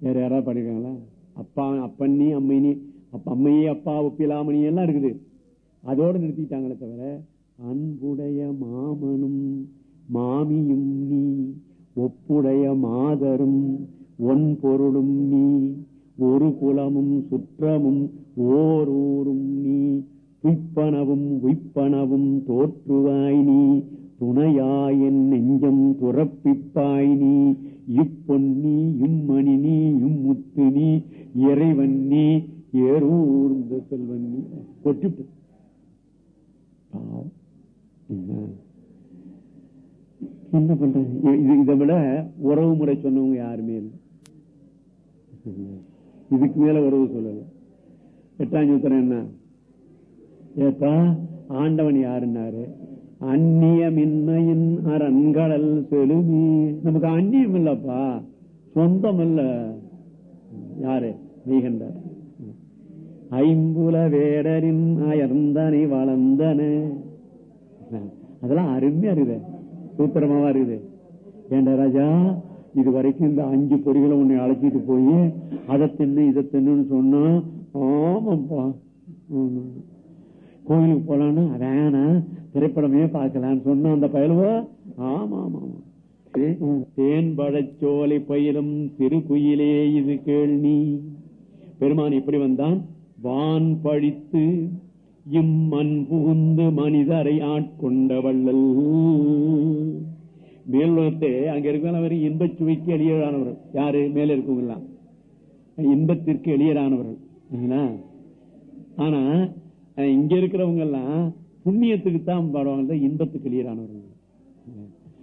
வேற யாராவது படிக்கிறாங்களா? அப்பா அப்பண்ணி அம்மைனி அப்ப அம்மையே அப்பா ஒப்பிலாமணி எல்லாம் இருக்குது. அதோட நிறுத்திட்டாங்களே தவிர அன்புடைய மாமனும் மாமியும் நீ ஒப்புடைய மாதரும் ஒன் பொருளும் நீ ஒரு குலமும் சுற்றமும் ஓர் ஊரும் நீ துய்ப்பனவும் உய்ப்பனவும் தோற்றுவாய் நீ துணையாயின் நெஞ்சம் துறப்பிப்பாய் நீ இப்பொன்னி இம்மணி நீ இம்முத்து நீ இறைவன் நீ ஏறூர்ந்த செல்வன் நீ. கொட்டிட்டு. என்ன? பண்றது? இதை விட உறவு முறை சொன்னவங்க யாருமே இல்லை. இதுக்கு மேல உறவு சொல்லல. எட்டாம் சூத்திரம் என்ன? ஏப்பா ஆண்டவன் யாருன்னாரு? அந்நியமின்மையின் அரண்கடல் செலுமி நமக்கு அந்நியம் இல்லப்பா சொந்தம் இல்ல யாரு? மெய்கண்டார் ஐம்புல வேடரின் அயர்ந்தனை வளர்ந்தன. அதெல்லாம் அருமையா இருக்குது சூத்திரமாவா இருக்குது ஏண்டா ராஜா இது வரைக்கும் இந்த அஞ்சு பொறிகளை உன்னை அழைச்சிட்டு போய் அதை தின்னு இதை தின்னுன்னு சொன்னா ஆமாப்பா. கோயிலுக்கு போலான்னு வேணாம் திரைப்படமே பார்க்கலான்னு சொன்ன அந்த பயலுவோ ஆமா ஆமா ஆமா தேன் பயிலும் சிறு குயிலே இது கேள்வி பெருமான் இப்படி வந்தான். வான் பழித்து இம்மண் புகுந்து மனிதரை ஆட்கொண்ட வள்ளல். மேலுலகத்தை அங்க இருக்கிறவர் இன்பச் சுவைக்கு எளியரானவர் யாரு? மேல இருக்கவங்கலாம் இன்பத்திற்கு எளியரானவர்கள். ஆனா இங்க இருக்கிறவங்க எல்லாம் புண்ணியத்துக்கு தான் பாடுவாங்க இன்பத்துக்கு எளியரானவர்கள்.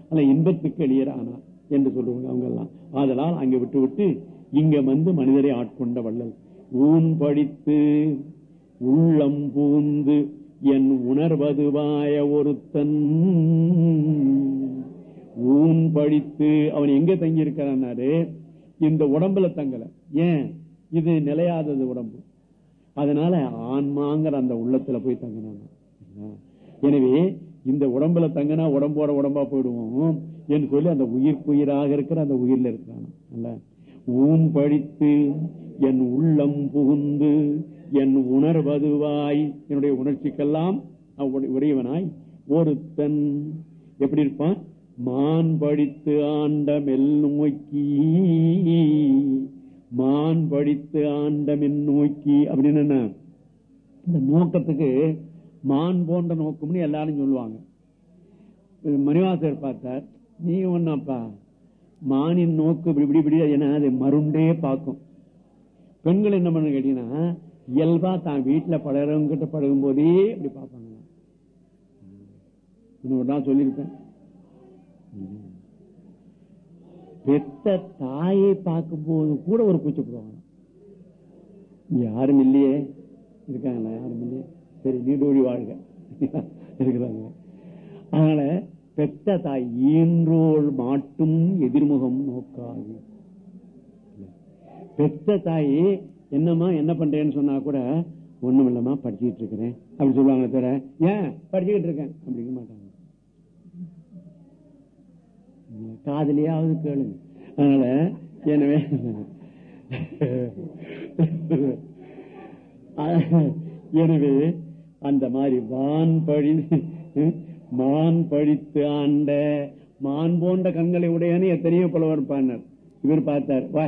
அல்ல இன்பத்துக்கு எளியரானா என்று சொல்லுவாங்க அவங்க எல்லாம் அதனால் அங்க விட்டு விட்டு இங்க வந்து மனிதரை ஆட்கொண்ட வள்ளல். ஊன் படித்து உள்ளம் பூந்து என் உணர்வதுவாய ஒருத்தன். ஊன் படித்து அவன் எங்க தங்கி இருக்கிறான்னாரு இந்த உடம்புல தங்கல. ஏன்? இது நிலையாதது உடம்பு. அதனால ஆன்மாங்கிற அந்த உள்ளத்துல போய் தங்கினான். எனவே இந்த உடம்புல தங்கினா உடம்போட உடம்பா போயிடுவோம் என்று சொல்லி அந்த உயிர்க்குயிராக இருக்கிற அந்த உயிர்ல இருக்கிறான் அல்ல? ஊன் படித்து என் உள்ளம் புகுந்து என் உணர்வதுவாய் என்னுடைய உணர்ச்சிக்கெல்லாம் அவ- உடையவனாய். ஒருத்தன் எப்படி இருப்பான்? மான் படித்து ஆண்ட மெல் நோக்கி. மான் படித்து ஆண்ட மென் நோக்கி. அப்படின்னு என்ன? இந்த நோக்கத்துக்கு மான் போன்ற நோக்கம்னு எல்லாரும் சொல்லுவாங்க. மணிவாசர் பார்த்தார் நீ ஒன்னாப்பா மானின் நோக்கு இப்படி இப்படி இப்படி ஏன்னா அது மருண்டே பார்க்கும். பெண்கள் என்ன பண்ண கேட்டீங்கன்னா இயல்பா தான் வீட்டுல பழகிறவங்க கிட்ட பழகும் போதே இப்படி பார்ப்பாங்க. இன்னொரு நாள் சொல்லியிருப்பேன். பெத்த தாயை பார்க்கும் போது கூட ஒரு கூச்சப்படுவாங்க. யாரும் இல்லையே இருக்காங்களா? யாரும் இல்லையே. சரி நீடோழி வாழ்க இருக்கிறாங்க அதனால பெத்த தாய் ஈன்றோள் மாட்டும் எதிர்முகம் நோக்காது. பெத்த தாய் என்னம்மா என்ன பண்றேன்னு சொன்னா கூட ஒண்ணும் இல்லம்மா படிச்சுக்கிட்டு இருக்கிறேன். அப்படின்னு சொல்லுவாங்க தவிர ஏன் படிச்சுக்கிட்டு இருக்கேன்? அப்படிங்க மாட்டாங்க. காதலியாவது கேளுங்க. அதனால எனவே எனவே அந்த மாதிரி வான் பழி மான் பழித்து ஆண்ட மான் போன்ற கண்களை உடையன்னு எத்தனையோ புலவர் பாடினார் இவர் பார்த்தார் வா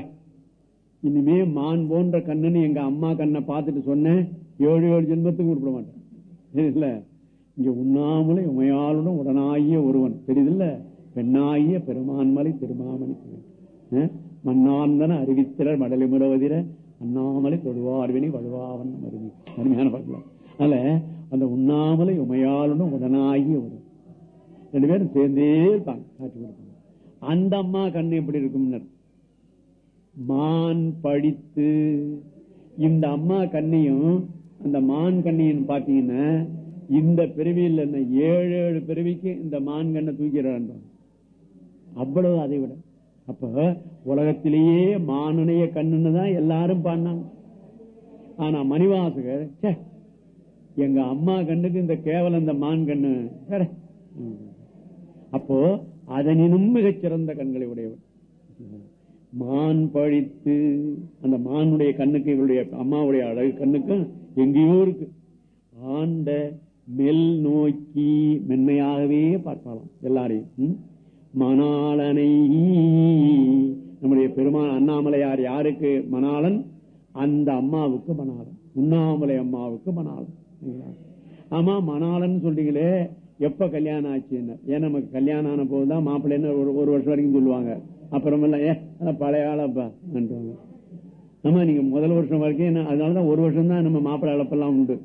இனிமே மான் போன்ற கண்ணுன்னு எங்க அம்மா கண்ணை பார்த்துட்டு சொன்னேன் ஏழு ஏழு ஜென்மத்துக்கு உருப்பிட மாட்டேன். இல்ல இங்க உண்ணாமலை உமையாளுடன் உடனாகிய ஒருவன். தெரியுதுல்ல பெண்ணாகிய பெருமான்மலை திருமாமணி. அஹ், மண்ணாந்தன அறிவித்திரர் மடலிமுறவதிர அண்ணாமலை தொழுவார்வினை வலுவாவன் அருமை அருமையான பாட்டுல அதனால அந்த உண்ணாமலை உமையாளுடன் உடனாகி வரும் ரெண்டு பேரும் சேர்ந்தே இருப்பாங்க காட்சி கொடுப்பாங்க. அந்த அம்மா கண்ணு எப்படி இருக்கும்னர்? மான் படித்து இந்த அம்மா கண்ணையும் அந்த மான் கண்ணையும் பாத்தீங்கன்னா இந்த பிறவியில் என்ன ஏழு ஏழு பிறவிக்கு இந்த மான் கண்ணை தூக்கிறான் அவ்வளவு அதை விட. அப்ப உலகத்திலேயே மானுடைய கண்ணுன்னு தான் எல்லாரும் பாடினாங்க. ஆனா மணிவாசகர் ச்சே, எங்க அம்மா கண்ணுக்கு இந்த கேவலம் இந்த மான் கண்ணு. வேற. அப்போ அதனினும் மிகச்சிறந்த கண்களை உடையவர் மான் பழித்து அந்த மானுடைய கண்ணுக்கு இவருடைய அம்மாவுடைய அழகு கண்ணுக்கும் எங்கேயோ இருக்கு. ஆண்ட மெல் நோக்கி மென்மையாகவே பார்க்கலாம் எல்லாரையும். மணாளனை. நம்முடைய பெருமான் அண்ணாமலையார் யாருக்கு மணாளன்? அந்த அம்மாவுக்கு மணாளன். உண்ணாமலை அம்மாவுக்கு மணாளன். ஆமா மணாளன் சொல்றீங்களே எப்ப கல்யாணம் ஆச்சுன்னு? ஏன் நமக்கு கல்யாணம் ஆன போதுதான் மாப்பிள்ளைன்னு ஒரு ஒரு வருஷம் வரைக்கும் சொல்லுவாங்க. அப்புறமெல்லாம் ஏ பழைய ஆளப்பா ஆமா நீங்க முதல் வருஷம் வரைக்கும் என்ன அதனாலதான் ஒரு வருஷம் தான் நம்ம மாப்பிள்ளை அழைப்பெல்லாம் உண்டு.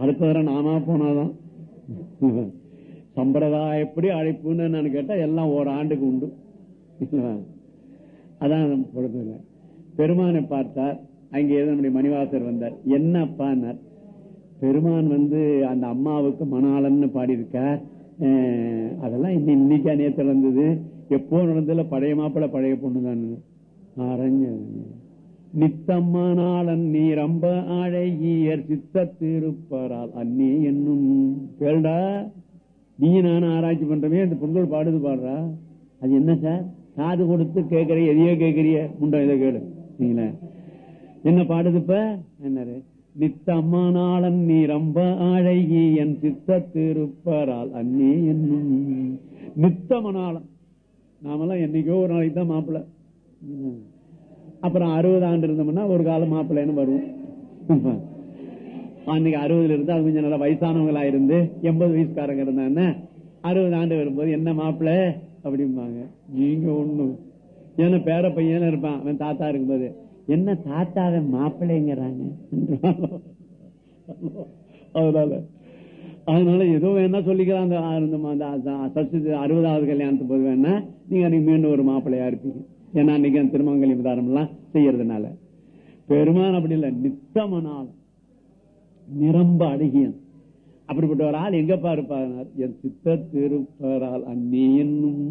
அடுத்த தடவை நாமா போனாதான். சம்பிரதாயப்படி அழைப்புன்னு நான் கேட்டா எல்லாம் ஒரு ஆண்டுக்கு உண்டு அதான் பொழுது பெருமானை பார்த்தார். அங்கே நம்முடைய மணிவாசர் வந்தார். என்னப்பான்னார்? பெருமான் வந்து அந்த அம்மாவுக்கு மணாளன்னு பாடியிருக்கார். அஹ், அதெல்லாம் இன்னைக்கா நேற்று நடந்தது. எப்போ நடந்ததுல பழைய மாப்பிள்ள பழைய பொண்ணு தான். அரங்க நித்தம்மனாளன் நீ ரொம்ப அழகியர் சித்த திருப்பரால் அன்னி என்னும் கேள்டா. நீ நானும் ஆராய்ச்சி பண்றமே அந்த பொங்கல் பாடுது பாடுறா. அது என்ன சார்? காது கொடுத்து கேட்கறிய எதையோ கேட்கறிய. முண்டம் இதை கேளு. நீங்களே. என்ன பாடுது இப்ப? என்னரு நித்தம்மனாளன் நீ ரொம்ப அழகி என் சித்த திருப்பரால் அன்னி என்னும். நித்தமனாளன். நாமெல்லாம் என்னைக்கோ ஒரு நாளைக்கு தான் மாப்பிள்ள அப்புறம் அறுபது ஆண்டு இருந்தோம்னா ஒரு காலம் மாப்பிள்ளைன்னு வருவோம். அன்னைக்கு அறுபதுல இருந்து அது கொஞ்சம் நல்லா வயசானவங்களா இருந்து எண்பது வயசுக்காரங்க இருந்தாங்கன்னா அறுபது ஆண்டு வரும்போது என்ன மாப்பிள்ள அப்படிம்பாங்க. நீங்க ஒண்ணும். ஏன்னா பேர பையன் இருப்பான். அவன் தாத்தா இருக்கும்போது. என்ன தாத்தாவை மாப்பிள்ளைங்கிறாங்க? அதனால அதனால ஏதோ வேணா சொல்லிக்கலாம் அந்த அறுபதாவது கல்யாணத்து போது வேணா நீங்க அன்னைக்கு மீண்டும் ஒரு மாப்பிள்ளையா இருப்பீங்க. ஏன்னா அன்னைக்கு அந்த திருமங்கலி விதாரம் எல்லாம் செய்யறதுனால. பெருமான் அப்படி இல்ல. நித்தமனால் நிரம்ப அழகியன். அப்படிப்பட்ட ஒரு ஆள் எங்கப்பா இருப்பார்? என் சித்த திருப்பரால் அந்நியன்னும்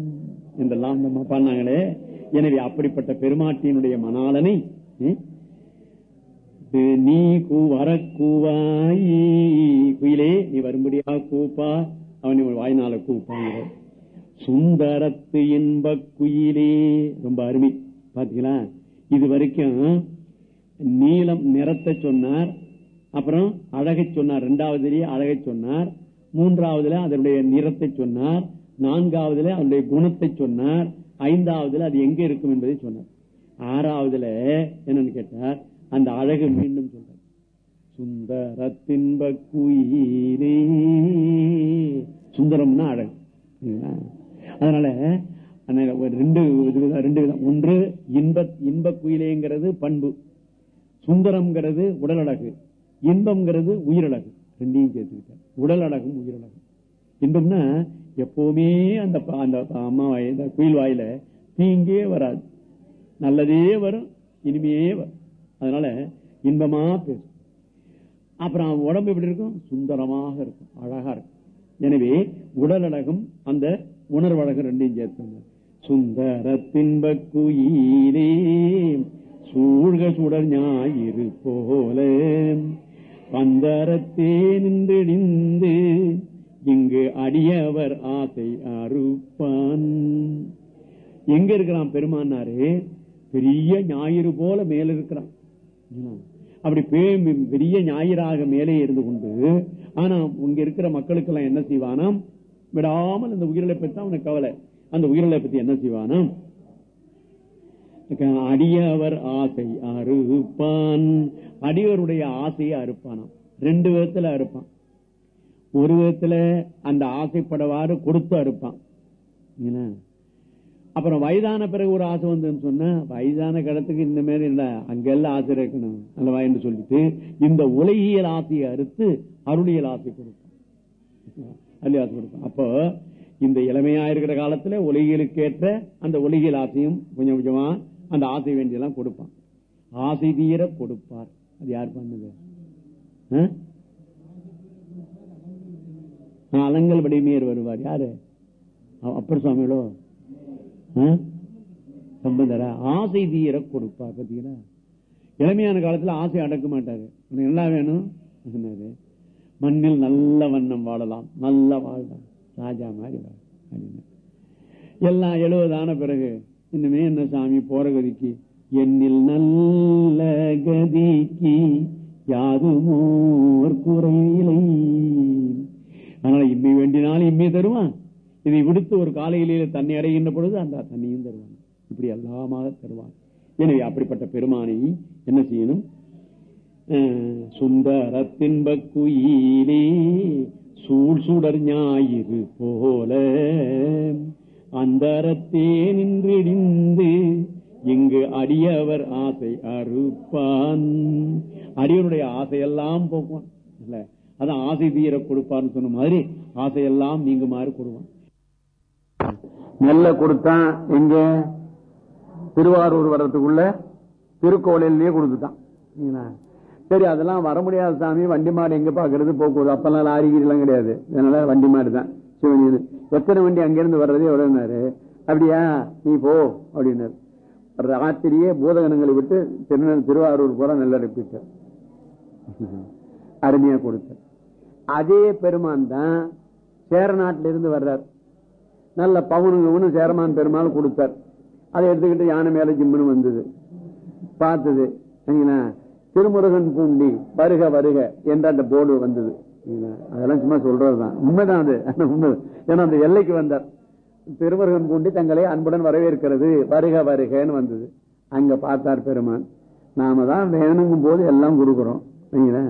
என்றெல்லாம் நம்ம பண்ணாங்களே. எனவே அப்படிப்பட்ட பெருமாட்டியினுடைய மணாளனை நீ கூ வரக்கூவாய். குயிலே நீ வரும்படியா கூப்பா. அவன் வாய்நாள கூப்பாங்க. சுந்தரத்து இன்ப குயிலே. ரொம்ப அருமை. பாத்தீங்களா? இது வரைக்கும் நீளம் நிறத்தை சொன்னார். அப்புறம் அழகை சொன்னார். இரண்டாவதுலயே அழகை சொன்னார். மூன்றாவதுல அதனுடைய நிறத்தை சொன்னார். நான்காவதுல அதனுடைய குணத்தை சொன்னார். ஐந்தாவதுல அது எங்க இருக்கும் என்பதை சொன்னார். ஆறாவதுல என்னன்னு கேட்டார் அந்த அழகு மீண்டும் சொல்ற சுந்தரத்தின்ப குயிலே சுந்தரம்னா அழகு அதனால ஒரு ரெண்டு ரெண்டு விதம். ஒன்று இன்ப இன்ப குயிலேங்கிறது பண்பு. சுந்தரம்ங்கிறது உடல் அழகு இன்பம்ங்கிறது உயிரழகு. ரெண்டையும் சேர்த்துக்கிட்ட உடல் அழகும் உயிரழகும். இன்பம்னா எப்பவுமே அந்த அந்த அம்மா வாய் இந்த குயில் வாயில தீங்கே வராது. நல்லதே வரும் இனிமையே வரும். அதனால இன்பமா பேசும். அப்புறம் உடம்பு எப்படி இருக்கும்? சுந்தரமாக இருக்கும் அழகா இருக்கும். எனவே உடல் அழகும் அந்த உணர்வழகும் ரெண்டையும் சேர்த்து சுந்தர தின்ப சூழ்க சுடர் ஞாயிறு போல. பந்தரத்தே நின்றிடிந்து இங்கு அடியவர் ஆசை அறுப்பான். எங்க இருக்கிறான் பெருமானாரு? பெரிய ஞாயிறு போல மேல இருக்கிறான். அப்படி பே- பெரிய ஞாயிறாக மேலே இருந்து கொண்டு ஆனா இங்க இருக்கிற மக்களுக்கு எல்லாம் என்ன செய்வானாம் விடாமல் அந்த உயிரிழை பற்றி அவனுக்கு கவலை. அந்த உயிரிழை பத்தி என்ன செய்வானாம் அடியவர் ஆசை அறுப்பான். அடியவருடைய ஆசையை அறுப்பானாம். ரெண்டு விதத்துல அறுப்பான். ஒரு விதத்துல அந்த ஆசைப்படவாறு கொடுத்து அறுப்பான். என்ன? அப்புறம் வயதான பிறகு ஒரு ஆசை வந்ததுன்னு சொன்னா வயதான கடத்துக்கு இந்த மாதிரி இல்ல அங்கெல்லாம் ஆசை இருக்கணும் அல்லவா என்று சொல்லிட்டு இந்த உலகியல் ஆசையை அறுத்து அருளியல் ஆசை கொடுக்கும். அள்ளி ஆசை கொடுக்கும். அப்போ இந்த இளமையா இருக்கிற காலத்துல உலகியலுக்கேற்ற அந்த உலகியல் ஆசையும் கொஞ்சம் கொஞ்சமா அந்த ஆசை வேண்டியெல்லாம் கொடுப்பான். ஆசை தீர கொடுப்பார். அது யார் பண்ணுது? ஆ? அலங்கல் வடிமையர் வருவார். யாரு? அப்பர் சுவாமிகளோ? சம்பந்தரா ஆசை தீர கொடுப்பார் பாத்தீங்களா இளமையான காலத்துல ஆசை அடக்க மாட்டாரு. உனக்கு என்ன வேணும்? மண்ணில் நல்ல வண்ணம் வாழலாம். நல்ல வாழலாம் ராஜா மாதிரி வாழ. அப்படின்னு. எல்லாம் எழுபது ஆன பிறகு இன்னுமே என்ன சாமி போற கதிக்கு? என்னில் நல்ல கதிக்கு யாதுமோர் குறையிலை அதனால இம்மை வேண்டினாலும் இம்மை தருவான். இதை விடுத்து ஒரு காலையிலேயே தன்னை அடைகின்ற பொழுது அந்த தண்ணியும் தருவான். இப்படி எல்லாமாக தருவான். எனவே அப்படிப்பட்ட பெருமானை என்ன செய்யணும்? சுந்தர தின்ப குயிலே சூழ் சுடர் ஞாயிறு போல அந்தரத்தே நின்றிடிந்து இங்கு அடியவர் ஆசை அறுப்பான். அடியவனுடைய ஆசையெல்லாம் போக்குவான். இல்ல அதான் ஆசை தீர கொடுப்பான்னு சொன்ன மாதிரி ஆசையெல்லாம் நீங்குமாறு கொடுவான் நெல்லை கொடுத்தான் எங்க திருவாரூர் வர்றதுக்குள்ள திருக்கோவிலே கொடுத்துட்டான். சரி அதெல்லாம் வர முடியாத சாமி. வண்டி மாடு எங்க பாக்குறது? போக்குவரத்து அப்பெல்லாம் லாரி எல்லாம் கிடையாது. அதனால வண்டி மாடு தான் சிவனி எத்தனை வண்டி அங்கிருந்து வர்றதே எவ்வளவுனாரு? அப்படியா? நீ போ அப்படின்னாரு. ராத்திரியே பூதகணங்களை விட்டு திருநெல் திருவாரூர் போற நல்ல அனுப்பிட்டார் அருமையா கொடுத்த அதே பெருமான் தான் சேர நாட்டிலிருந்து வர்றார். நல்ல பவுனு சேரமான் பெருமாள் கொடுத்தார். அதை எடுத்துக்கிட்டு யானை மேல ஜிம்முன்னு வந்தது. பார்த்தது. சரிங்களா? திருமுருகன் பூண்டி வருக வருக என்ற அந்த போர்டு வந்தது. அதெல்லாம் சும்மா சொல்றதுதான். உண்மைதான் அது. உண்மை. ஏன்னா அந்த எல்லைக்கு வந்தார். திருமுருகன் பூண்டி தங்களை அன்புடன் வரவேற்கிறது. வருக வருகன்னு வந்தது. அங்க பார்த்தார் பெருமான் நாம தான் வேணுங்கும் போது எல்லாம் கொடுக்கிறோம். சரிங்களா?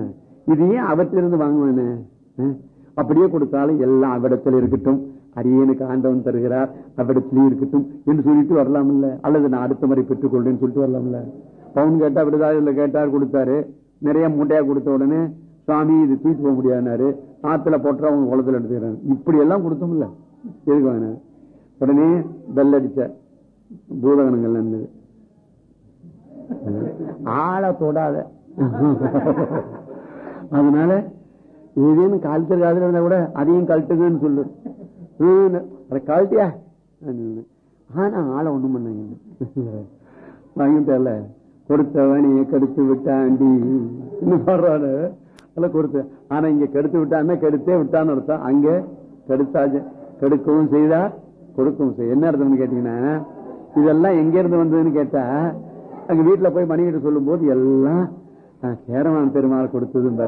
இது ஏன் அவற்றிலிருந்து வாங்குவேன்னு அப்படியே கொடுத்தாலும் எல்லாம் அவ்விடத்தில் இருக்கட்டும். அரியனுக்கு ஆண்டவன் தருகிறார். அவ்விடத்திலேயே இருக்கட்டும் என்று சொல்லிட்டு வரலாம்ல அல்லது நான் அடுத்த முறை பெற்றுக் கொள்றேன்னு சொல்லிட்டு வரலாம்ல பவுன் கேட்டா விடுதாதில கேட்டார் கொடுத்தாரு. நிறைய மூட்டையா கொடுத்த உடனே சுவாமி இது தூக்கி போக முடியாதுனாரு ஆத்துல போட்டா அவங்க குளத்துல எடுத்துக்கிறாங்க இப்படி எல்லாம் கொடுத்தோம்ல. எதுக்கு வாங்கினாரு உடனே பெல் அடிச்ச பூதகணங்கள் இருந்தது ஆளை தொடாத. அதனால ஏதேனும் கழுத்து காதுல இருந்தா கூட அதையும் கழட்டுங்கன்னு சொல்லு. ஹம், கழட்டியா ஆனா ஆளை ஒண்ணும் பண்ணாங்க வாங்கிட்டல கொடுத்தவனே கெடுத்து விட்டாண்டி இன்னும் பாடுறாரு அதெல்லாம் கொடுத்து ஆனா இங்க கெடுத்து விட்டான்னா கெடுத்தே விட்டான்னு அர்த்தம் அங்க கெடுத்தாச்சு கெடுக்கவும் செய்தா கொடுக்கவும் செய்ய என்ன அர்த்தம்னு கேட்டீங்கன்னா இதெல்லாம் எங்க இருந்து வந்ததுன்னு கேட்டா அங்க வீட்டுல போய் மணிகிட்ட சொல்லும் போது எல்லாம் சேரமான் பெருமாள் கொடுத்ததும்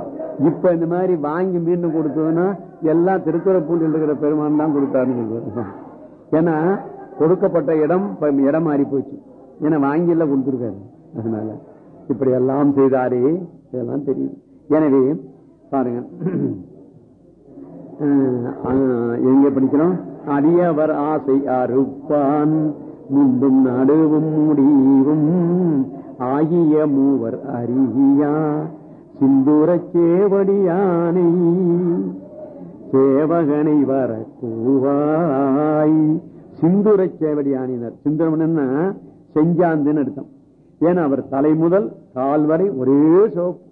இப்ப இந்த மாதிரி வாங்கி மீண்டும் கொடுத்ததுன்னா எல்லாம் திருத்துறைப்பூண்டில் இருக்கிற பெருமான் தான் கொடுத்தாருன்னு ஏன்னா கொடுக்கப்பட்ட இடம் இடம் மாறி போச்சு. ஏன்னா வாங்கி எல்லாம் கொடுத்திருக்காரு. அதனால இப்படி எல்லாம் செய்தாரே இதெல்லாம் தெரியும் எனவே பாருங்க. அஹ், எங்க படிக்கிறோம்? அரியவர் ஆசை அறுப்பான். முன்பும் நடுவும் முடிவும் ஆகிய மூவர் அறியா சிந்தூர சேவடியானை. சேவகனை வர கூவாய் சிந்துர சேவடியானினர் சிந்துரம்னா செஞ்சாந்துன்னு அர்த்தம். ஏன்னா அவர் தலை முதல் கால் வரை ஒரே சோப்பு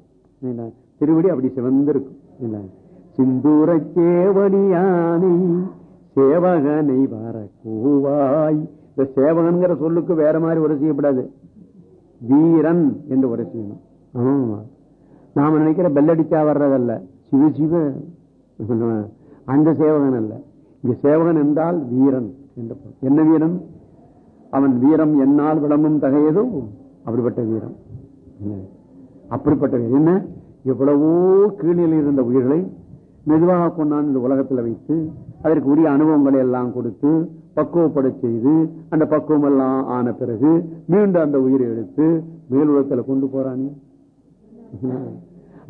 திருவடி அப்படி சிவந்திருக்கும். சிந்தூர சேவடியானை சேவகனை வர கூவாய் இந்த சேவகன்கிற சொல்லுக்கு வேற மாதிரி உரை செய்யப்படாது வீரன் என்று உரை செய்யணும் ஆமா. நாம நினைக்கிற பெல்லடிச்சா வர்றதல்ல. சிவ சிவ. அந்த சேவகன் அல்ல. இங்க சேவகன் என்றால் வீரன் என்று என்ன வீரன்? அவன் வீரம் என்னால் விளம்பும் தகையதோ அப்படிப்பட்ட வீரம். அப்படிப்பட்ட வீரம். என்ன? எவ்வளவோ கீழில் இருந்த உயிர்களை மெதுவாக கொண்டாந்து இந்த உலகத்தில் வைத்து அதற்கு உரிய அனுபவங்களை எல்லாம் கொடுத்து பக்குவப்பட செய்து அந்த பக்குவம் எல்லாம் ஆன பிறகு மீண்டும் அந்த உயிரை எடுத்து மேலுலகத்தில் கொண்டு போறானே.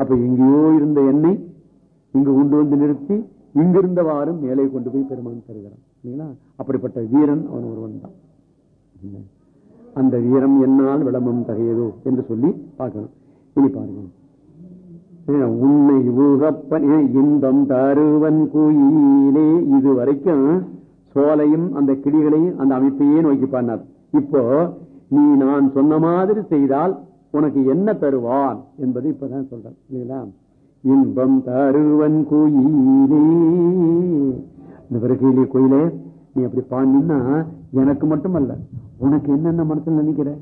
அப்ப எங்கேயோ இருந்த எண்ணெய் இங்கு கொண்டு வந்து நிறுத்தி இங்கிருந்தவாறும் மேலே கொண்டு போய் பெருமான் தருகிறான். அப்படிப்பட்ட வீரன் அவன் ஒருவன் தான். அந்த வீரம் என்னால் விளம்பம் தகையதோ என்று சொல்லி பார்க்கணும் இனி பாருங்க உன்னை ஊகப்பன் ஏன் இன்பம் தருவன் கோயிலே இது வரைக்கும் சோலையும் அந்த கிளிகளையும் அந்த அமைப்பையே நோக்கி பாடினார் இப்போ நீ நான் சொன்ன மாதிரி செய்தால் உனக்கு என்ன தருவான் என்பது இப்பதான் சொல்றேன் இல்லைங்களா? இன்பம் தருவன் கோயிலே. இந்த கோயிலே நீ அப்படி பாண்டினா எனக்கு மட்டுமல்ல உனக்கு என்னென்ன மனசுல நினைக்கிற?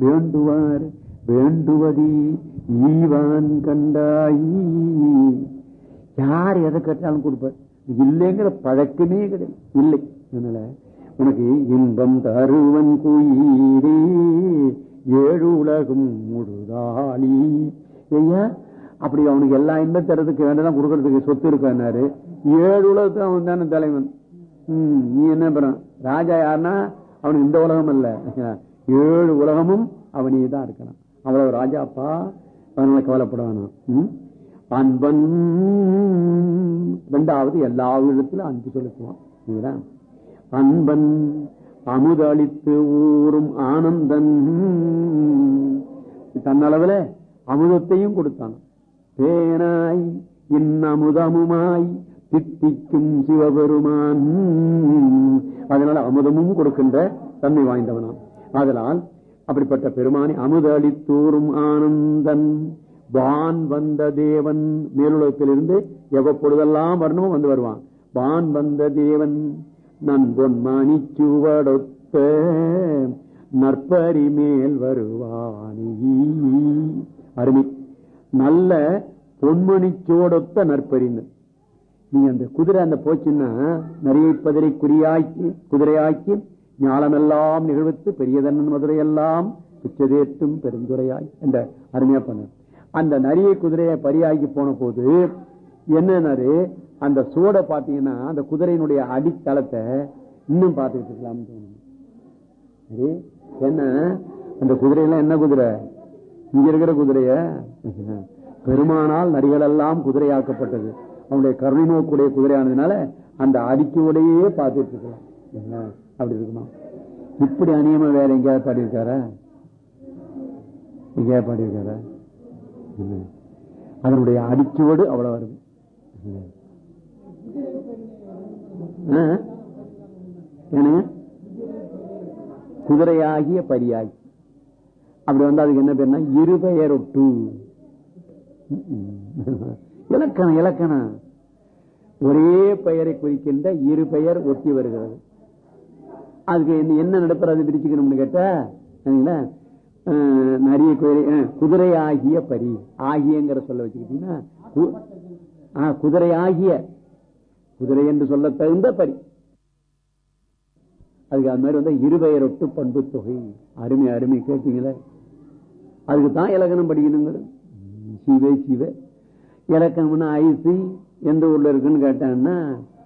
வேண்டுவார் வேண்டுவதி ஈவான் கண்டாயி. யார் எதை கேட்டாலும் கொடுப்பார். இல்லைங்கிற பழக்கமே கிடையாது. இல்லை. அதனால உனக்கு இன்பம் தருவன் குயிரே ஏழு உலகம் முழுதாளி ஐயா அப்படி அவனுக்கு எல்லா இன்பம் தரதுக்கு வேண்டதான் கொடுக்கறதுக்கு சொத்து இருக்காரு ஏழு உலகத்துக்கு அவன் தானே தலைவன். உம் நீ என்ன பண்ண ராஜா யாருன்னா? அவனுக்கு இந்த உலகம் இல்ல ஏழு உலகமும் அவனே தான் இருக்கணும் அவ்வளவு ராஜாப்பா அவனால கவலைப்பட வேணாம். அன்பன் இரண்டாவது எல்லா விதத்திலும் அன்பு செலுத்துவான். சரிங்களா? அன்பன் அமுதளித்து ஊறும் ஆனந்தன். தன்னளவுல அமுதத்தையும் கொடுத்தான். தேனாய் இன்னமுதமுமாய் திட்டிக்கும் சிவபெருமான். அதனால அமுதமும் கொடுக்கின்ற தன்மை வாய்ந்தவனாம். அதனால் அப்படிப்பட்ட பெருமானை அமுதளித்தூறும் ஆனந்தன். வான் வந்த தேவன் மேலுலகத்திலிருந்து எவ்வப்பொழுதெல்லாம் வரணுமோ வந்து வருவான். வான் வந்த தேவன் நன்பொன் மணிச்சுவடொத்த நற்பரி மேல் வருவானி. அருமை. நல்ல பொன்மணிச்சோடொத்த நற்பரின்னு நீங்க அந்த குதிரை அந்த போச்சுன்னா நிறைய பதிரை குறியாக்கி குதிரையாக்கி ஞானமெல்லாம் நிகழ்வித்து பெரியதன்னன் மதுரையெல்லாம் பிச்சதேற்றும் பெருந்துரையாய். என்ற அருமையா பண்ண. அந்த நரிய குதிரையை பரியாக்கி போன போது என்னன்னாரு அந்த சூட பாத்தீங்கன்னா அந்த குதிரையினுடைய அடித்தளத்தை இன்னும் பார்த்துக்கிட்டு இருக்கலாம்னு என்ன? அந்த குதிரையெல்லாம் என்ன குதிரை? இங்க இருக்கிற குதிரைய? பெருமானால் நரிகளெல்லாம் குதிரையாக்கப்பட்டது. அவனுடைய கருணை நோக்குடைய குதிரையானதுனால அந்த அடிக்கையோடையே பார்த்துட்டு இருக்கலாம். என்ன? அப்படி இருக்குமா? இப்படி அநியமா வேற எங்கேயாவது பாடியிருக்காரா? எங்கேயாவது பாடியிருக்காரா? அதனுடைய அடிச்சுவடு அவ்வளவு வருது. குதிரையாகிய பரியாகி. அப்படி வந்து அதுக்கு என்ன பேர்னா இருபெயரொட்டு இலக்கணம் இலக்கணம். ஒரே பெயரை குறிக்கின்ற இரு பெயர் ஒட்டி வருகிறது. அதுக்கு என்ன- என்ன நடப்புறது பிரிச்சுக்கணும்னு கேட்டா நிறைய குதிரை குதிரை ஆகிய பரி ஆகியங்கிற சொல்ல வச்சுக்கிட்டீங்கன்னா கு- குதிரை ஆகிய குதிரை என்று சொல்ல தகுந்த பரி. அதுக்கு அது மாதிரி வந்து இருபெயரொட்டு பண்பு தொகை. அருமை அருமை கேட்டீங்களே? அதுக்கு தான் இலக்கணம் படிக்கணுங்கிறது. சிவே சிவ. இலக்கணம்னா ஐசி எந்த ஊர்ல இருக்குன்னு கேட்டான்னா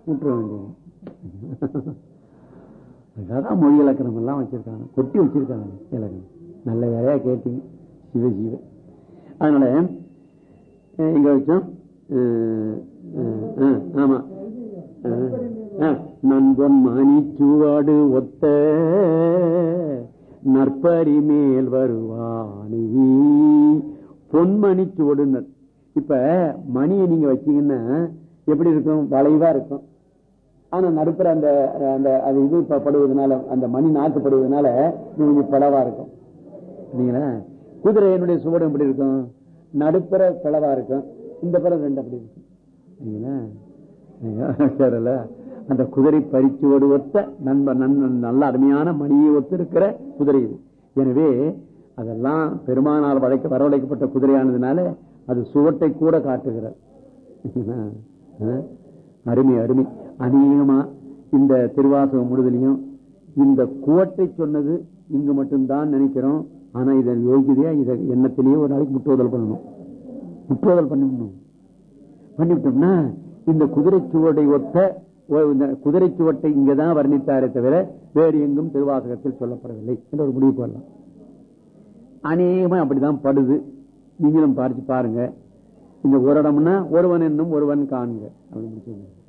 விட்டுற வேண்டியது அதுக்காக மொழி இலக்கணம் எல்லாம் வச்சிருக்காங்க. கொட்டி வச்சிருக்காங்க இலக்கணம். நல்ல வேலையா கேட்டீங்க. சிவ சிவ. அதனால அஹ், இங்க வச்சோம். ஆமா. நண்பன் மணி சூவாடு ஒத்த நற்பரி மேல் வருவானி. பொன்மணி சுவடுனர் இப்ப மணியை நீங்க வச்சீங்கன்னா எப்படி இருக்கும்? வளைவா இருக்கும். ஆனா நடுப்புற அந்த அந்த அது இது படுவதனால அந்த மணி நாட்டுப்படுவதனால இது கொஞ்சம் படவா இருக்கும். இல்லைங்களா குதிரையினுடைய சுவடம் எப்படி இருக்கும்? நடுப்புற பிளவா இருக்கும். இந்த பிறம் ரெண்டு அப்படி இருக்கும். இல்லைங்களா அந்த குதிரை பறிச்சுவோடு ஒத்த நண்பன் நண்பன் நல்ல அருமையான மணியை ஒத்து இருக்கிற குதிரை இது. எனவே அதெல்லாம் பெருமானால் வளைக்க வரவழைக்கப்பட்ட குதிரையானதுனால அது சுவட்டை கூட காட்டுகிறார் ஆ? அருமை அருமை. அநேகமா இந்த திருவாசகம் முழுதலையும் இந்த குவட்டை சொன்னது இங்கு மட்டும்தான் நினைக்கிறோம். ஆனா இதை யோகிதையா இதை எண்ணத்திலேயே ஒரு நாளைக்கு முற்றுதல் பண்ணணும். முற்றுதல் பண்ணிவிடணும். பண்ணிவிட்டோம்னா இந்த குதிரை சுவடை ஒத்த இந்த குதிரை சுவட்டை இங்கதான் வர்ணித்தாரே தவிர வேறு எங்கும் திருவாசகத்தில் சொல்லப்படவில்லை. என்ற ஒரு முடிவு வரலாம் அநேகமா அப்படிதான் படுது. நீங்களும் பார்த்து பாருங்க. இந்த ஒரு இடம்னா ஒருவன் என்னும் ஒருவன் காண்க. அப்படின்னு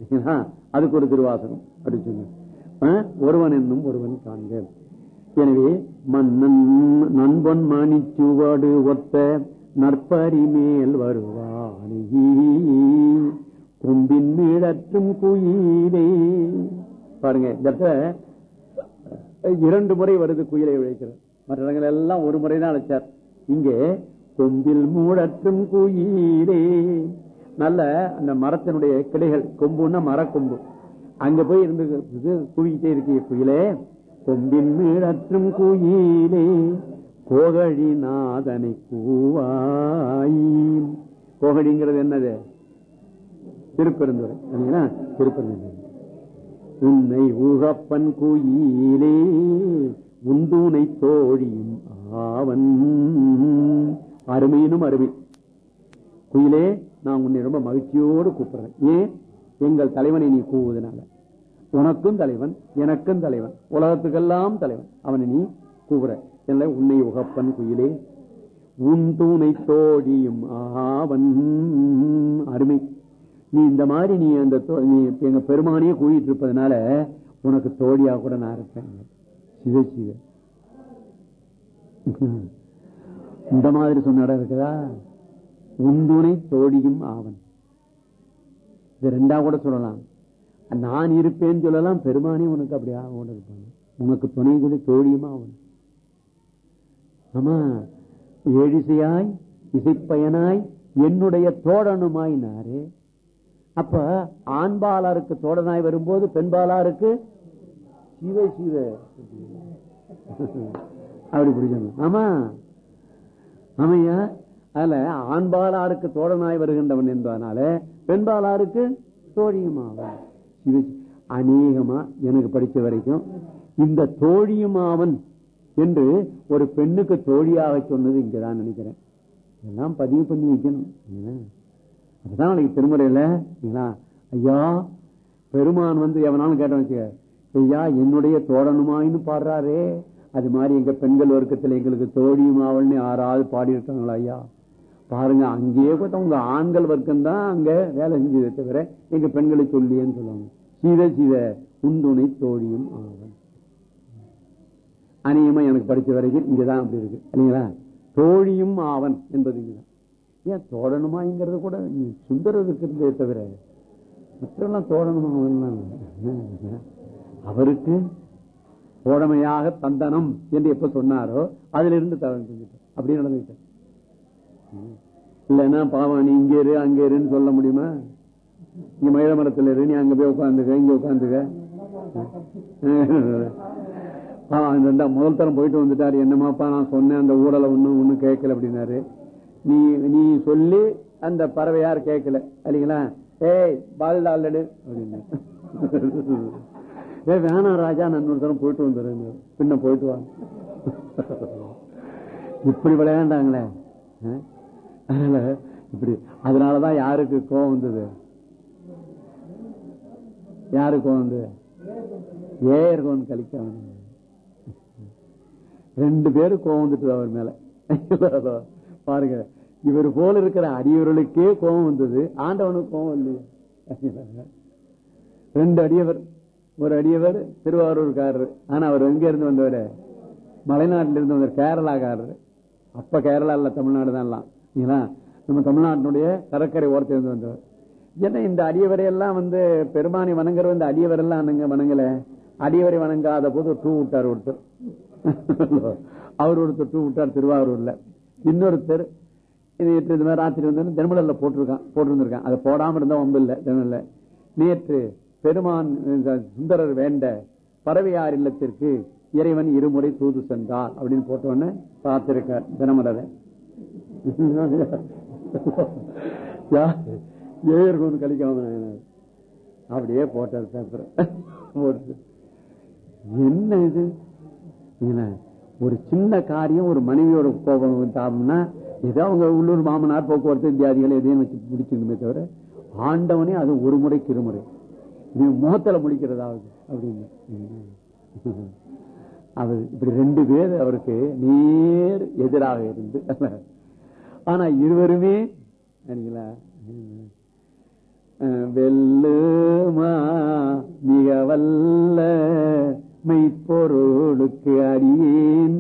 சொல்லுங்க அதுக்கு ஒரு திருவாசகம். அப்படின்னு சொல்லுங்க ஒருவன் என்னும் ஒருவன் காண்க. எனவே நண்பன் நண்பன் சுவாடு ஒத்த நற்பரிமேல் வருவானி. கொம்பின் மீழற்றும் குயிலே. பாருங்க இந்த இரண்டு முறை வருது குயிலை உழைக்கிறார் மற்ற இடங்கள் எல்லாம் ஒரு முறை தான் அழைச்சார். இங்கே கொம்பில் மூடற்றும் குயிலே. நல்ல அந்த மரத்தினுடைய கிளைகள் கொம்புன்னா மரக்கொம்பு. அங்க போய் இருந்து இது குவிக்கிட்டே இருக்கிய குயிலே. கொம்பின் மீடற்றும் குயிலே கோகழி நாதனை கூவாய். கோகழிங்கிறது என்னது? திருப்பெருந்துறை திருப்பெருந்து உன்னை உகப்பன் குயிலே உண்டூனை தோழியும் ஆவன். அருமையினும் அருமை. குயிலே நான் உன்னை ரொம்ப மகிழ்ச்சியோடு கூப்பிடுறேன். ஏன்? எங்கள் தலைவனை நீ கூவுவதனால உனக்கும் தலைவன் எனக்கும் தலைவன் உலகத்துக்கெல்லாம் தலைவன். அவனை நீ கூற என்ன? உன்னை உகப்பன் குயிலே. உன் தூணை தோழியும் ஆவன். அருமை. நீ இந்த மாதிரி நீ அந்த நீ எங்க பெருமானையே கூட்டிட்டு இருப்பதனால உனக்கு தோழியா கூட நான் இருப்பேன் சிவ சிவ. இந்த மாதிரி சொன்ன இருக்குதா? உந்துணை தோழியும் ஆவன். இது ரெண்டா கூட சொல்லலாம். நான் இருப்பேன்னு சொல்லலாம் பெருமானே உனக்கு அப்படி ஆக இருப்பாங்க உனக்கு துணை கூட தோழியுமா ஆமா ஏழிசையாய் இசைப்பயனாய் என்னுடைய தோழனுமாயினாரு அப்ப ஆண்பாலாருக்கு தோழனாய் வரும்போது பெண்பாலாருக்கு சிவ சிவ. அப்படி புரிஞ்சு ஆமா ஆமையா அதுல ஆண்பாலாருக்கு தோழனாய் வருகின்றவன் என்பதனால பெண்பாலாருக்கு தோழியுமாவன். இது அநேகமா எனக்கு படிச்ச வரைக்கும். இந்த தோழியுமாவன் என்று ஒரு பெண்ணுக்கு தோழியாக சொன்னது இங்கதான் நினைக்கிறேன். எல்லாம் பதிவு பண்ணி வைக்கணும். அதுதான் நாளைக்கு திருமுறையில இல்லைங்களா? ஐயா பெருமான் வந்து எவனாலும் கேட்ட வச்சுக்க ஐயா என்னுடைய தோழனுமாயின்னு பாடுறாரே. அது மாதிரி எங்க பெண்கள் வர்க்கத்தில் எங்களுக்கு தோழியும் ஆவல்னு யாராவது பாடியிருக்காங்களா ஐயா? பாருங்க அங்கேயே கூட உங்க ஆண்கள் வர்க்கம் தான் அங்க வேலை செஞ்சதை தவிர எங்க பெண்களை சொல்லியேன்னு சொல்லுவாங்க சீத சீத உந்துணை தோழியும் ஆவன் அநியமா எனக்கு படிச்ச வரைக்கும் இங்கதான் அப்படி இருக்கு. இல்லைங்களா? தோழியும் ஆவன் என்பது இங்கதான். ஏன் தோழனுமாங்கிறது கூட? நீ சுந்தரருக்கு இருந்தே தவிர மற்றெல்லாம் தோழனுமாவன் அவருக்கு தோழமையாக தந்தனம் என்று எப்ப சொன்னாரோ அதிலிருந்து தவறு செஞ்சுட்டேன். அப்படியே நடந்துட்டேன் இல்லைன்னா பாவம் நீ இங்க இரு அங்க இருன்னு சொல்ல முடியுமா? இங்க மயில மரத்துல இரு நீ அங்க போய் உட்காந்துக்க இங்க உட்காந்துக்க பாவம் முதல் தரம் போயிட்டு வந்துட்டாரு. என்னமாப்பா நான் சொன்னேன் அந்த ஊடலை ஒண்ணும் ஒண்ணும் கேட்கல அப்படின்னாரு. நீ நீ சொல்லி அந்த பறவை யார் கேட்கல? இல்லைங்களா? ஏய் பால் டாலடு அப்படின்னு. ஏ வேணாம் ராஜா நான் இன்னொருத்தரம் போயிட்டு வந்துடுறேன். பின்ன போயிட்டு வாங்க இப்படி விளையாண்டாங்களே. அதனால இப்படி அதனாலதான் யாருக்கு கோவம் வந்தது? யாரு கோவம் வந்தது? ஏர் கோவம் கழிக்க ரெண்டு பேரும் கோவம் வந்துட்டு அவர் மேல. பாருங்க இவர் போல இருக்கிற அடியவர்களுக்கே கோபம் வந்தது. ஆண்டவனுக்கு கோபம் இல்லையே ரெண்டு அடியவர் ஒரு அடியவர் திருவாரூர்காரர். ஆனா அவர் எங்க இருந்து வந்தவர்? மலைநாட்டில இருந்து வந்தவர் கேரளாக்காரர். அப்ப கேரளா இல்ல தமிழ்நாடு தான் எல்லாம் நம்ம தமிழ்நாட்டினுடைய கடற்கரை ஓரத்தில் வந்து வந்தவர். ஏன்னா இந்த அடியவரை எல்லாம் வந்து பெருமானி வணங்குற இந்த அடியவர் எல்லாம் அண்ணங்க வணங்கல? அடியவரை வணங்காத போது டூ விட்டார் ஒருத்தர். அவர் ஒருத்தர் டூ விட்டார் திருவாரூர்ல. இன்னொருத்தர் இது நேற்று இந்த மாதிரி ராத்திரி வந்து தினமலர்ல போட்டிருக்கான் போட்டிருந்திருக்கான். அதை போடாம இருந்தா ஒம்பு இல்லை தினமல்ல நேற்று பெருமான் சுந்தரர் வேண்ட பறவையார் இல்லத்திற்கு இறைவன் இருமுறை தூது சென்றார் அப்படின்னு போட்டோன்னு பார்த்திருக்கார் தினமலரை. ஏர் கொண்டு கழிக்காம அப்படியே போட்டார் பேப்பர். போட்டு. என்ன இது? என்ன, ஒரு சின்ன காரியம் ஒரு மனைவியோட கோபம் தாபம்னா ஏதோ அவங்க உள்ளூர் மாமனார் போக்குவரத்து இத்தியாதிகள் எதையும் வச்சு முடிச்சுக்கணுமே தவிர ஆண்டவனே அது ஒரு முறைக்கு இருமுறை நீ முகத்துல முடிக்கிறதாவது அப்படின்னு. அவர் இப்படி ரெண்டு பேர் அவருக்கு நேர் எதிராக இருந்து ஆனா இருவருமே வெல்லுமா மிக வல்ல மெய்ப்பொருளுக்கு அடியேன்.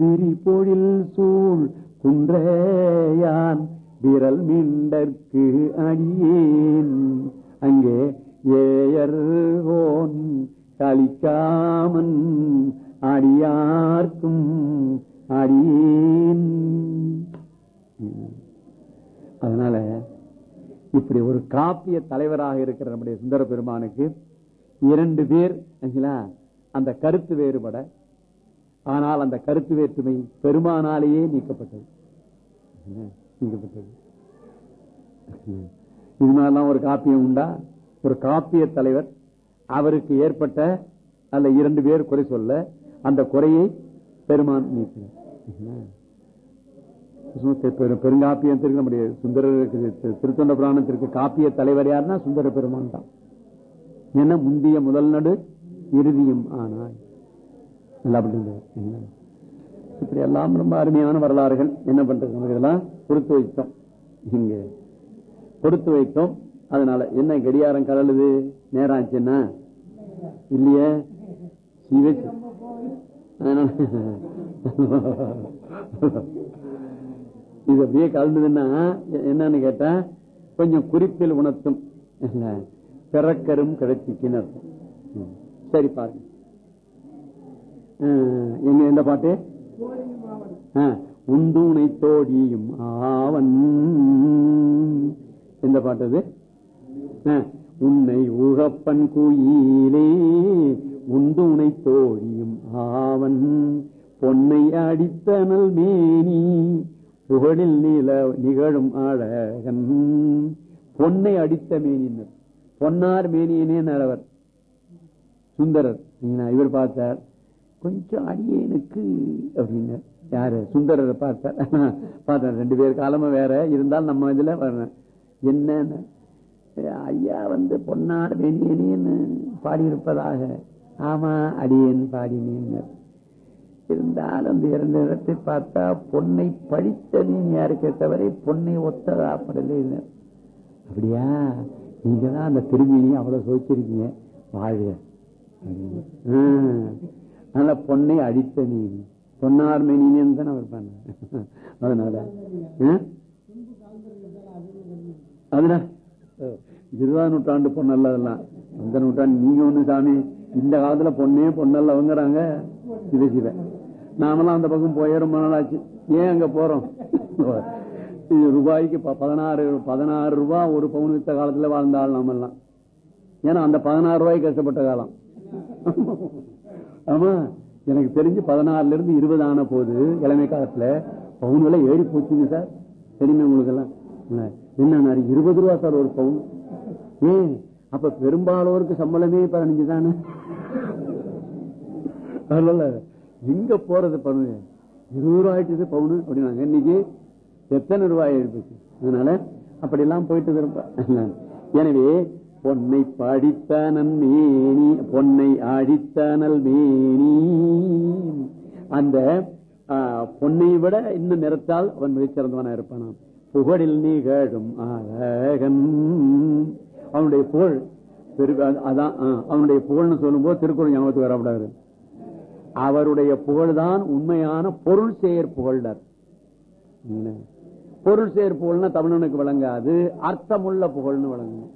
விரிபொழில் சூழ் குன்றையான் விரல் மீண்டற்கு அடியேன். அங்கே ஏயர்கோன் கழிக்காமன் அடியார்க்கும் அடியேன். அதனால இப்படி ஒரு காப்பிய தலைவராக இருக்கிற நம்முடைய சுந்தர பெருமானுக்கு இரண்டு பேர் சரிங்களா, அந்த கருத்து வேறுபட. ஆனால் அந்த கருத்து வேற்றுமை பெருமானாலேயே நீக்கப்பட்டது. நீக்கப்பட்டது. இது மாதிரிலாம் ஒரு காப்பியம் உண்டா? ஒரு காப்பிய தலைவர் அவருக்கு ஏற்பட்ட அல்ல இரண்டு பேர் குறை சொல்ல அந்த குறையை பெருமான் நீக்கிறார் பெருங்காப்பியத்திற்கு நம்முடைய சுந்தர திரு- திருத்தொண்ட புராணத்திற்கு காப்பிய தலைவர் யாருன்னா சுந்தர பெருமான் தான். ஏன்னா முந்திய முதல் நடு இறுதியும் ஆனால் நல்லா இப்படி எல்லாம் ரொம்ப அருமையான வரலாறுகள். என்ன பண்றது நமக்கு இதெல்லாம் கொடுத்து வைத்தோம். இங்க கொடுத்து வைத்தோம். அதனால என்ன கடியாரம் கலலுது? நேரம் ஆச்சுன்னா இல்லையே? சிவ இது அப்படியே கலந்ததுன்னா என்னன்னு கேட்டா கொஞ்சம் குறிப்பில் உணர்த்தும். பிறக்கரும் கிடைச்சிக்கின்னு சரி பாருங்க. எங்க எந்த பாட்டு? அஹ், உந்தூனை தோடியும் ஆவன். எந்த பாட்டு அது? உன்னை உகப்பன் குயிலே உந்துனை தோழியும் ஆவன். பொன்னை அடித்தனல் மேனி புகழில் நீல நிகழும் அழகன் பொன்னை அடித்த மேனியினர். பொன்னார் மேனியனே நரவர் சுந்தரர். இவர் பார்த்தார். கொஞ்சம் அடியேனுக்கு அப்படின்னார். யாரு? சுந்தரரை பார்த்தார். பார்த்தார். ரெண்டு பேர் காலமும் வேற. இருந்தாலும் நம்ம இதுல வரணும் என்னன்னு? ஐயா வந்து பொன்னார் மேனியனேன்னு பாடியிருப்பதாக. ஆமா அடியேன் பாடினேன் இருந்தாலும் அந்த இரண்டு இடத்தை பார்த்தா பொன்னை படித்த யாருக்கே தவிர பொன்னை ஒத்ததா படலே அப்படியா? நீங்க தான் அந்த திரும்பினி அவ்வளவு சோச்சிருக்கீங்க வாழ்க. அப்படின்னு. ஆ. அதனால பொன்னை அடித்த நீன் பொன்னார் மேனின்னு தான் அவர் பண்ண. அதனால. ஆ? அதனால இருபதாம் நூற்றாண்டு பொண்ணல்ல அதெல்லாம். அந்த நூற்றாண்டு நீங்க ஒண்ணு சாமி இந்த காலத்துல பொண்ணே பொண்ணல்லவங்கிறாங்க சிவ சிவன் நாமெல்லாம் அந்த பக்கம் போய் ரொம்ப நாள் ஆச்சு ஏன் அங்க போறோம்? ரூபாய்க்கு ப- பதினாறு பதினாறு ரூபாய் ஒரு பவுன் வித்த காலத்துல வாழ்ந்தாள் நாமெல்லாம். ஏன்னா அந்த பதினாறு ரூபாய்க்கு கஷ்டப்பட்ட காலம். ஆமா எனக்கு தெரிஞ்சு பதினாறுல இருந்து இருபது ஆன போது இளமை காலத்துல பவுன் விலை ஏறி போச்சுங்க சார். தெரியுமா உங்களுக்கு எல்லாம் என்ன இருபது ரூபா சார் ஒரு பவுன். ஏன்? அப்ப பெரும்பாலோருக்கு சம்பளமே பதினஞ்சு தானே எங்க போறது பண்ணுங்க இருபது ரூபாய்ட்டு பவுனு அப்படின்னாங்க. இன்னைக்கு எத்தனை ரூபாய் இருந்துச்சு அதனால அப்படி எல்லாம் போயிட்டு இருப்ப. எனவே பொன்னை படித்தனன் மேனி பொன்னை அடித்தனல் மேனி அந்த பொன்னை விட இன்னும் நிறத்தால் அவன் மிகச்சிறந்தவனா இருப்பானாம். புகழில் நிகழும் அழகன். அவனுடைய புகழ் அதான் அவனுடைய புகழ்னு சொல்லும்போது திருக்குறள் ஞாபகத்துக்கு வரப்படாது அவருடைய புகழ்தான் உண்மையான பொருள் செயற் புகழ்டர். பொருள் செயற் புகழ்னா தமிழனுக்கு விளங்காது அர்த்தமுள்ள புகழ்னு விளங்கணும்.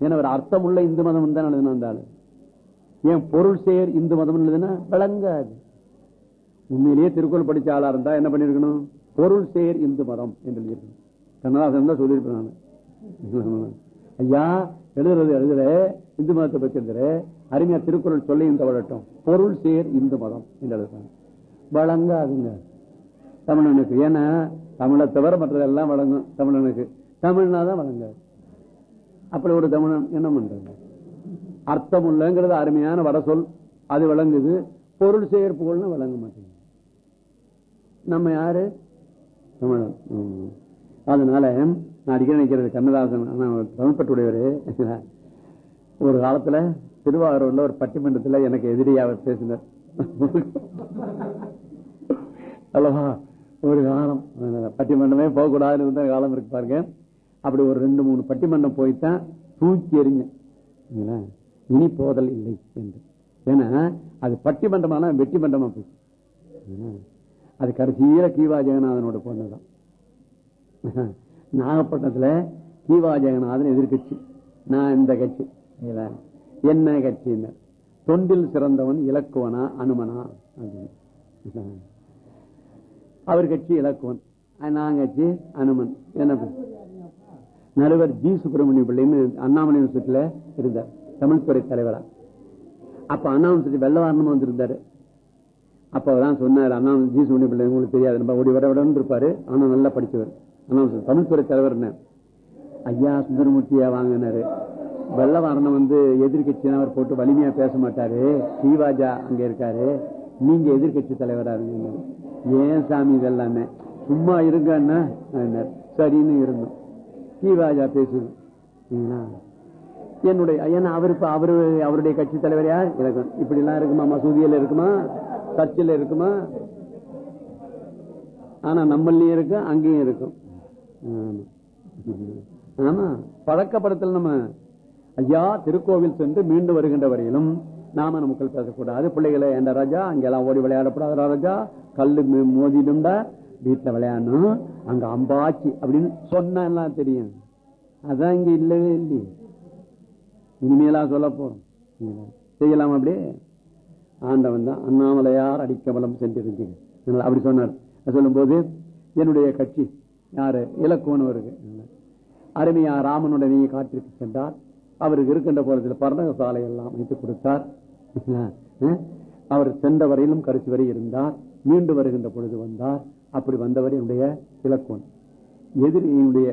ஏன்னா அவர் அர்த்தமுள்ள இந்து மதம் தான் எழுதின ஏன் பொருள் செயற் இந்து மதம் எழுதுனா விளங்காது. உண்மையிலேயே திருக்குறள் படிச்ச ஆளா இருந்தா என்ன பண்ணிருக்கணும்? பொருள் செயற் இந்து மதம் என்று எழுதியிருக்கணும். கண்ணதாசன் தான் சொல்லியிருப்பேன் நான். ஐயா எழுதுறது எழுதுற இந்து மதத்தை பத்தி எழுதுற அருமையா திருக்குறள் சொல்லியும் தவழட்டும் பொருள் சேர் இந்து மதம் என்று எழுதுறாங்க வழங்காதுங்க. தமிழனுக்கு. ஏன்னா தமிழை தவிர மற்றதெல்லாம் வழங்கும் தமிழனுக்கு. தமிழ்னா தான் வழங்காது. அப்படி ஒரு தமிழன் என்ன பண்றது அர்த்தம் உள்ளங்கிறது அருமையான வர சொல் அது விளங்குது பொருள் செயற்புகள்னு விளங்க மாட்டேங்குது. நம்ம யாரு? தமிழன். அதனால நான் அடிக்கடி நினைக்கிறது கண்ணதாசன் ஆனா அவர் தமிழ்பட்டுடையவர் ஒரு காலத்துல திருவாரூர்ல ஒரு பட்டிமன்றத்துல எனக்கு எதிரியா அவர் பேசினார். அல்லவா ஒரு காலம். பட்டிமன்றமே போகக்கூடாதுன்னு இருந்த காலம் இருக்கு பாருங்க. அப்படி ஒரு ரெண்டு மூணு பட்டிமன்றம் போய்தான் தூக்கி எறிஞ்சேன் இனி போதல் இல்லை என்று. ஏன்னா அது பட்டிமன்றமான வெட்டி மன்றமா போச்சு. அது கடைசியில கீவா ஜெகநாதனோட பொண்ணுதான். நாகப்பட்டினத்துல கீவா ஜெகநாதன் எதிர்கட்சி நான் இந்த கட்சி. என்ன கட்சின்னு தொண்டில் சிறந்தவன் இலக்குவனா அனுமனா? அப்படின்னு. அவர் கட்சி இலக்குவன். நான் கட்சி அனுமன். என்ன நடுவர் ஜி சுப்பிரமணிய பிள்ளைன்னு அண்ணாமலை யூனிவர்சிட்டியில இருந்தார். தமிழ்துறை தலைவரா. அப்ப அண்ணா யூனிவர்சிட்டி வெள்ளவாரணமா வந்திருந்தாரு. அப்ப அவர்தான் சொன்னார் அண்ணா ஜி சுப்பிரமணிய பிள்ளை உங்களுக்கு தெரியாது. நம்ம ஓடி வர விடன்னு இருப்பாரு. ஆனா நல்லா படிச்சவர். அண்ணா தமிழ்துறை தலைவர் ஐயா சுந்தரமூர்த்தியா? வாங்கினாரு. வெள்ளவாரணம் வந்து எதிர்கட்சியினர் போட்டு வலிமையா பேச மாட்டாரு. சிவாஜா அங்க இருக்காரு. நீங்க எதிர்கட்சி தலைவரா இருங்க ஏன் சாமி இதெல்லாமே? சும்மா இருங்க அண்ணா சரின்னு இருந்தோம். சிவாஜா பேசுது. என்னுடைய ஏன்னா அவரு இப்ப அவரு அவருடைய கட்சி தலைவர் யார்? இலக்கணம் இப்படி எல்லாம் இருக்குமா? மசூதியில இருக்குமா? சர்ச்சில் இருக்குமா? ஆனா நம்மளையும் இருக்கு அங்கேயும் இருக்கும் ஆமா. ஆமா. நம்ம ஐயா திருக்கோவில் சென்று மீண்டு வருகின்ற வரையிலும் நாம நமக்கு பேசக்கூடாது. பிள்ளைகளை என்ற ராஜா? அங்கெல்லாம் ஓடி விளையாடப்படாத ராஜா? கல்லு மோதிடும்டா வீட்டுல விளையாடணும். அங்க அம்பாச்சி அப்படின்னு சொன்னா எல்லாம் தெரியும். அதான் இங்க இல்லவே இல்லையே. இனிமேலா சொல்ல போறோம் செய்யலாம் அப்படியே? ஆண்டவன் தான். அண்ணாமலையார் அடிக்கமலம் சென்றிருந்தீங்க அப்படி சொன்னார். சொல்லும் போது என்னுடைய கட்சி யாரு? இலக்குவன் இருக்கு அருமையா ராமனுடனே காற்றிற்கு சென்றார். அவருக்கு இருக்கின்ற போலத்தில் பர்ணக சாலை எல்லாம் அமைத்து கொடுத்தார். அவர் சென்ற வரையிலும் கடைசி வரை இருந்தார். மீண்டு வருகின்ற பொழுது வந்தார். அப்படி வந்தவர் என்னுடைய இலக்குவன் எதிரியுடைய